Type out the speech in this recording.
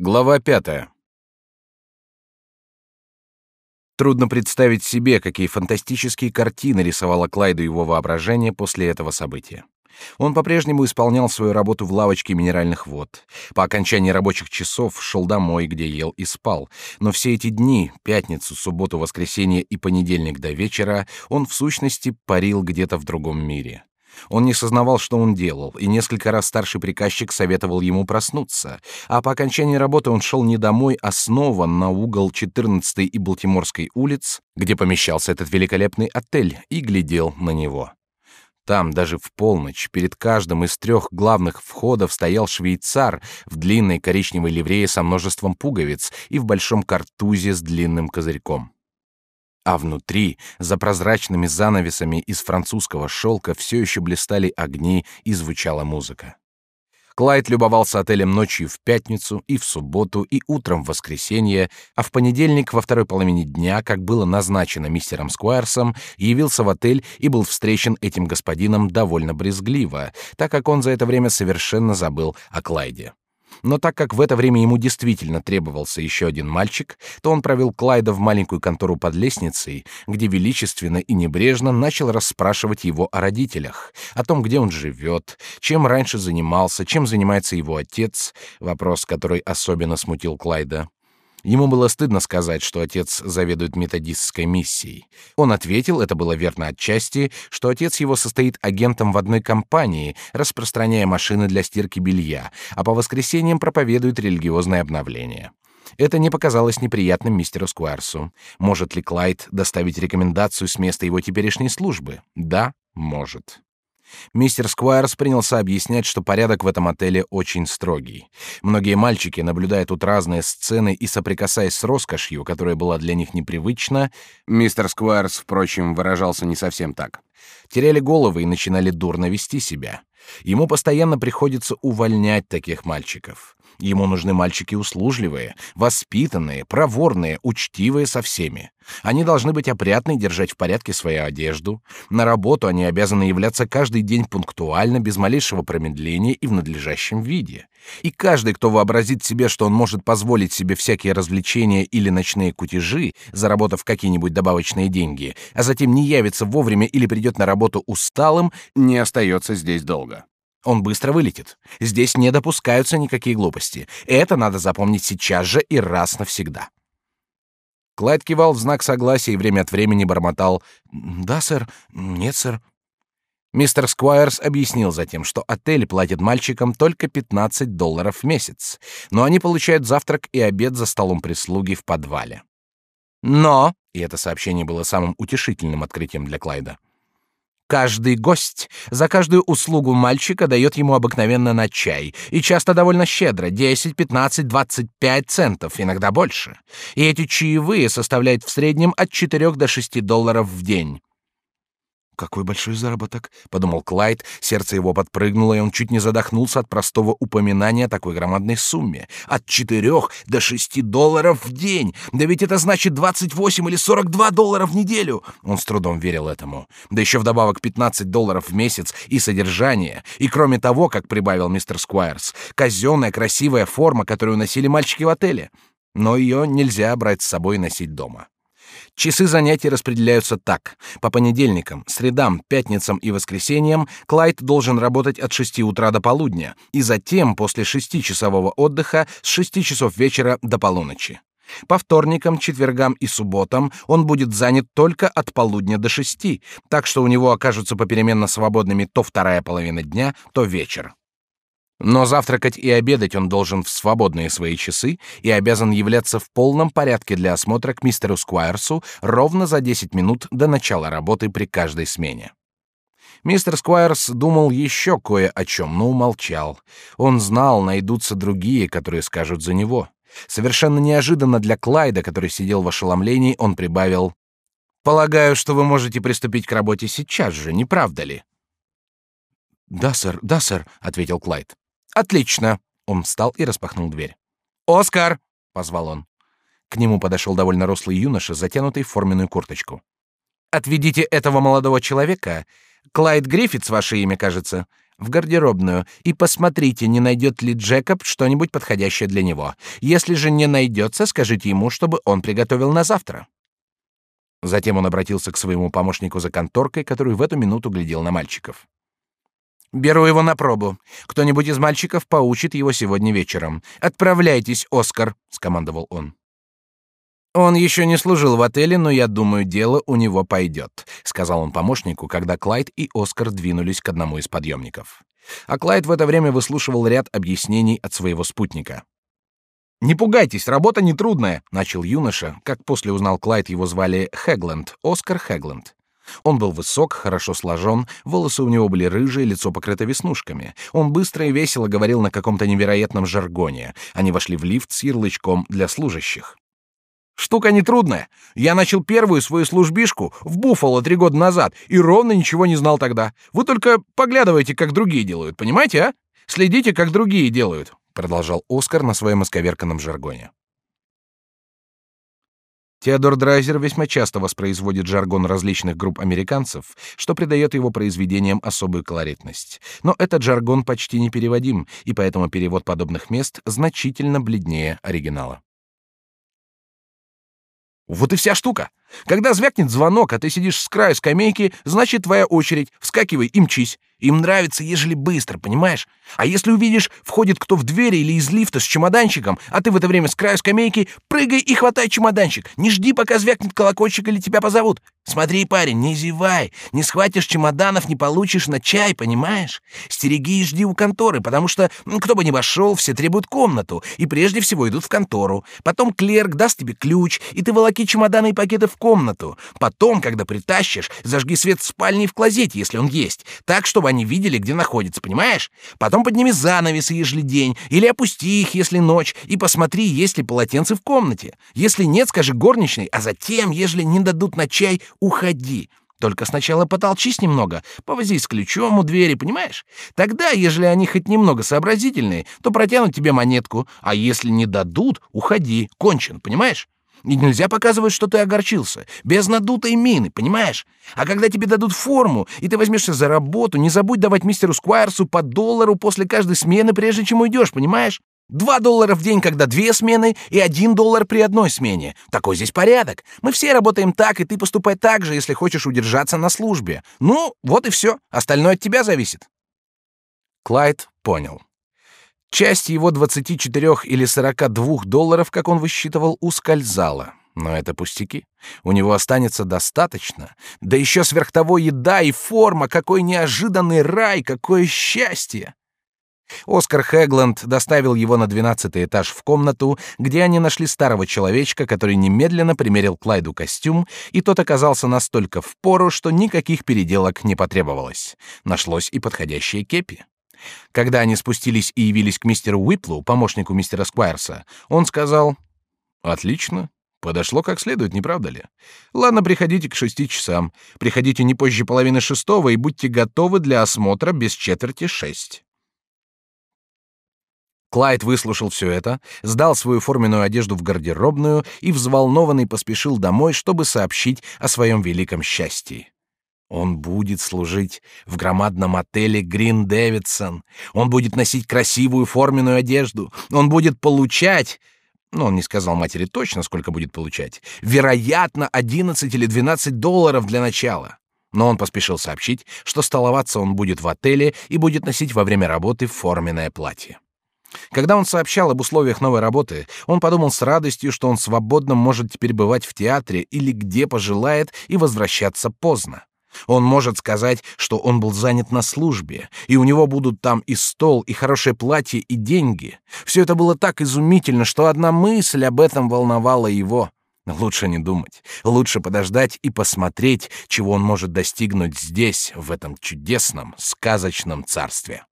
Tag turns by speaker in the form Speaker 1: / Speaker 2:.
Speaker 1: Глава пятая. Трудно представить себе, какие фантастические картины рисовало Клайду его воображение после этого события. Он по-прежнему исполнял свою работу в лавочке минеральных вод. По окончании рабочих часов шел домой, где ел и спал. Но все эти дни, пятницу, субботу, воскресенье и понедельник до вечера, он в сущности парил где-то в другом мире. Он не сознавал, что он делал, и несколько раз старший приказчик советовал ему проснуться, а по окончании работы он шел не домой, а снова на угол 14-й и Балтиморской улиц, где помещался этот великолепный отель, и глядел на него. Там даже в полночь перед каждым из трех главных входов стоял швейцар в длинной коричневой ливрее со множеством пуговиц и в большом картузе с длинным козырьком а внутри, за прозрачными занавесами из французского шелка, все еще блистали огни и звучала музыка. Клайд любовался отелем ночью в пятницу и в субботу и утром в воскресенье, а в понедельник во второй половине дня, как было назначено мистером Скуайрсом, явился в отель и был встречен этим господином довольно брезгливо, так как он за это время совершенно забыл о Клайде. Но так как в это время ему действительно требовался еще один мальчик, то он провел Клайда в маленькую контору под лестницей, где величественно и небрежно начал расспрашивать его о родителях, о том, где он живет, чем раньше занимался, чем занимается его отец, вопрос, который особенно смутил Клайда. Ему было стыдно сказать, что отец заведует методистской миссией. Он ответил, это было верно отчасти, что отец его состоит агентом в одной компании, распространяя машины для стирки белья, а по воскресеньям проповедует религиозное обновление. Это не показалось неприятным мистеру Скварсу. Может ли Клайд доставить рекомендацию с места его теперешней службы? Да, может. Мистер Сквайрс принялся объяснять, что порядок в этом отеле очень строгий. Многие мальчики, наблюдая тут разные сцены и соприкасаясь с роскошью, которая была для них непривычна, мистер Сквайрс, впрочем, выражался не совсем так, теряли головы и начинали дурно вести себя. Ему постоянно приходится увольнять таких мальчиков. Ему нужны мальчики услужливые, воспитанные, проворные, учтивые со всеми. Они должны быть опрятны и держать в порядке свою одежду. На работу они обязаны являться каждый день пунктуально, без малейшего промедления и в надлежащем виде. И каждый, кто вообразит себе, что он может позволить себе всякие развлечения или ночные кутежи, заработав какие-нибудь добавочные деньги, а затем не явится вовремя или придет на работу усталым, не остается здесь долго. Он быстро вылетит. Здесь не допускаются никакие глупости. Это надо запомнить сейчас же и раз навсегда. Клайд кивал в знак согласия и время от времени бормотал «Да, сэр, нет, сэр». Мистер Сквайрс объяснил затем, что отель платит мальчикам только 15 долларов в месяц, но они получают завтрак и обед за столом прислуги в подвале. Но, и это сообщение было самым утешительным открытием для Клайда, Каждый гость за каждую услугу мальчика дает ему обыкновенно на чай, и часто довольно щедро, 10, 15, 25 центов, иногда больше. И эти чаевые составляют в среднем от 4 до 6 долларов в день. Какой большой заработок, подумал Клайд, сердце его подпрыгнуло, и он чуть не задохнулся от простого упоминания о такой громадной сумме. От четырех до шести долларов в день. Да ведь это значит двадцать восемь или сорок два доллара в неделю. Он с трудом верил этому. Да еще вдобавок пятнадцать долларов в месяц и содержание. И кроме того, как прибавил мистер Сквайрс, казенная красивая форма, которую носили мальчики в отеле. Но ее нельзя брать с собой и носить дома. Часы занятий распределяются так. По понедельникам, средам, пятницам и воскресеньям Клайд должен работать от 6 утра до полудня, и затем после шестичасового отдыха с 6 часов вечера до полуночи. По вторникам, четвергам и субботам он будет занят только от полудня до шести, так что у него окажутся попеременно свободными то вторая половина дня, то вечер. Но завтракать и обедать он должен в свободные свои часы и обязан являться в полном порядке для осмотра к мистеру Сквайрсу ровно за 10 минут до начала работы при каждой смене. Мистер Сквайрс думал еще кое о чем, но умолчал. Он знал, найдутся другие, которые скажут за него. Совершенно неожиданно для Клайда, который сидел в ошеломлении, он прибавил: "Полагаю, что вы можете приступить к работе сейчас же, не правда ли?" "Да, сэр, да, сэр", ответил Клайд. Отлично. Он встал и распахнул дверь. Оскар, позвал он. К нему подошел довольно рослый юноша, затянутый в форменную курточку. Отведите этого молодого человека. Клайд Гриффитс ваше имя, кажется. в гардеробную и посмотрите, не найдет ли Джекоб что-нибудь подходящее для него. Если же не найдется, скажите ему, чтобы он приготовил на завтра». Затем он обратился к своему помощнику за конторкой, который в эту минуту глядел на мальчиков. «Беру его на пробу. Кто-нибудь из мальчиков поучит его сегодня вечером. Отправляйтесь, Оскар», — скомандовал он. Он еще не служил в отеле, но я думаю, дело у него пойдет, сказал он помощнику, когда Клайд и Оскар двинулись к одному из подъемников. А Клайд в это время выслушивал ряд объяснений от своего спутника. Не пугайтесь, работа нетрудная, начал юноша, как после узнал Клайд, его звали Хэгленд, Оскар Хэгленд. Он был высок, хорошо сложен, волосы у него были рыжие, лицо покрыто веснушками. Он быстро и весело говорил на каком-то невероятном жаргоне. Они вошли в лифт с ярлычком для служащих. Штука нетрудная. Я начал первую свою службишку в Буффало три года назад и ровно ничего не знал тогда. Вы только поглядывайте, как другие делают, понимаете, а? Следите, как другие делают, продолжал Оскар на своем исковерканном жаргоне. Теодор Драйзер весьма часто воспроизводит жаргон различных групп американцев, что придает его произведениям особую колоритность. Но этот жаргон почти непереводим, и поэтому перевод подобных мест значительно бледнее оригинала. Вот и вся штука. Когда звякнет звонок, а ты сидишь с краю скамейки, значит твоя очередь. Вскакивай и мчись. Им нравится, ежели быстро, понимаешь? А если увидишь, входит кто в дверь или из лифта с чемоданчиком, а ты в это время с краю скамейки, прыгай и хватай чемоданчик. Не жди, пока звякнет колокольчик или тебя позовут. Смотри, парень, не зевай. Не схватишь чемоданов, не получишь на чай, понимаешь? Стереги и жди у конторы, потому что, ну, кто бы ни вошел, все требуют комнату. И прежде всего идут в контору. Потом клерк даст тебе ключ, и ты волоки чемоданы и пакеты в комнату. Потом, когда притащишь, зажги свет в спальне и в клозете, если он есть, так, чтобы они видели, где находится, понимаешь? Потом подними занавесы, ежели день, или опусти их, если ночь, и посмотри, есть ли полотенце в комнате. Если нет, скажи горничной, а затем, ежели не дадут на чай, уходи. Только сначала потолчись немного, повозись с ключом у двери, понимаешь? Тогда, ежели они хоть немного сообразительные, то протянут тебе монетку, а если не дадут, уходи, кончен, понимаешь? И нельзя показывать, что ты огорчился, без надутой мины, понимаешь? А когда тебе дадут форму, и ты возьмешься за работу, не забудь давать мистеру Сквайрсу по доллару после каждой смены, прежде чем уйдешь, понимаешь? Два доллара в день, когда две смены, и один доллар при одной смене. Такой здесь порядок. Мы все работаем так, и ты поступай так же, если хочешь удержаться на службе. Ну, вот и все. Остальное от тебя зависит. Клайд понял. Часть его 24 или 42 долларов, как он высчитывал, ускользала. Но это пустяки. У него останется достаточно. Да еще сверх того еда и форма. Какой неожиданный рай, какое счастье! Оскар Хэгланд доставил его на двенадцатый этаж в комнату, где они нашли старого человечка, который немедленно примерил Клайду костюм, и тот оказался настолько впору, что никаких переделок не потребовалось. Нашлось и подходящее кепи. Когда они спустились и явились к мистеру Уиплу, помощнику мистера Сквайрса, он сказал: "Отлично, подошло как следует, не правда ли? Ладно, приходите к шести часам. Приходите не позже половины шестого и будьте готовы для осмотра без четверти шесть". Клайд выслушал все это, сдал свою форменную одежду в гардеробную и взволнованный поспешил домой, чтобы сообщить о своем великом счастье. Он будет служить в громадном отеле Грин Дэвидсон. Он будет носить красивую форменную одежду. Он будет получать, но ну, он не сказал матери точно, сколько будет получать. Вероятно, 11 или 12 долларов для начала. Но он поспешил сообщить, что столоваться он будет в отеле и будет носить во время работы форменное платье. Когда он сообщал об условиях новой работы, он подумал с радостью, что он свободно может теперь бывать в театре или где пожелает и возвращаться поздно. Он может сказать, что он был занят на службе, и у него будут там и стол, и хорошее платье, и деньги. Все это было так изумительно, что одна мысль об этом волновала его. Лучше не думать, лучше подождать и посмотреть, чего он может достигнуть здесь, в этом чудесном, сказочном царстве.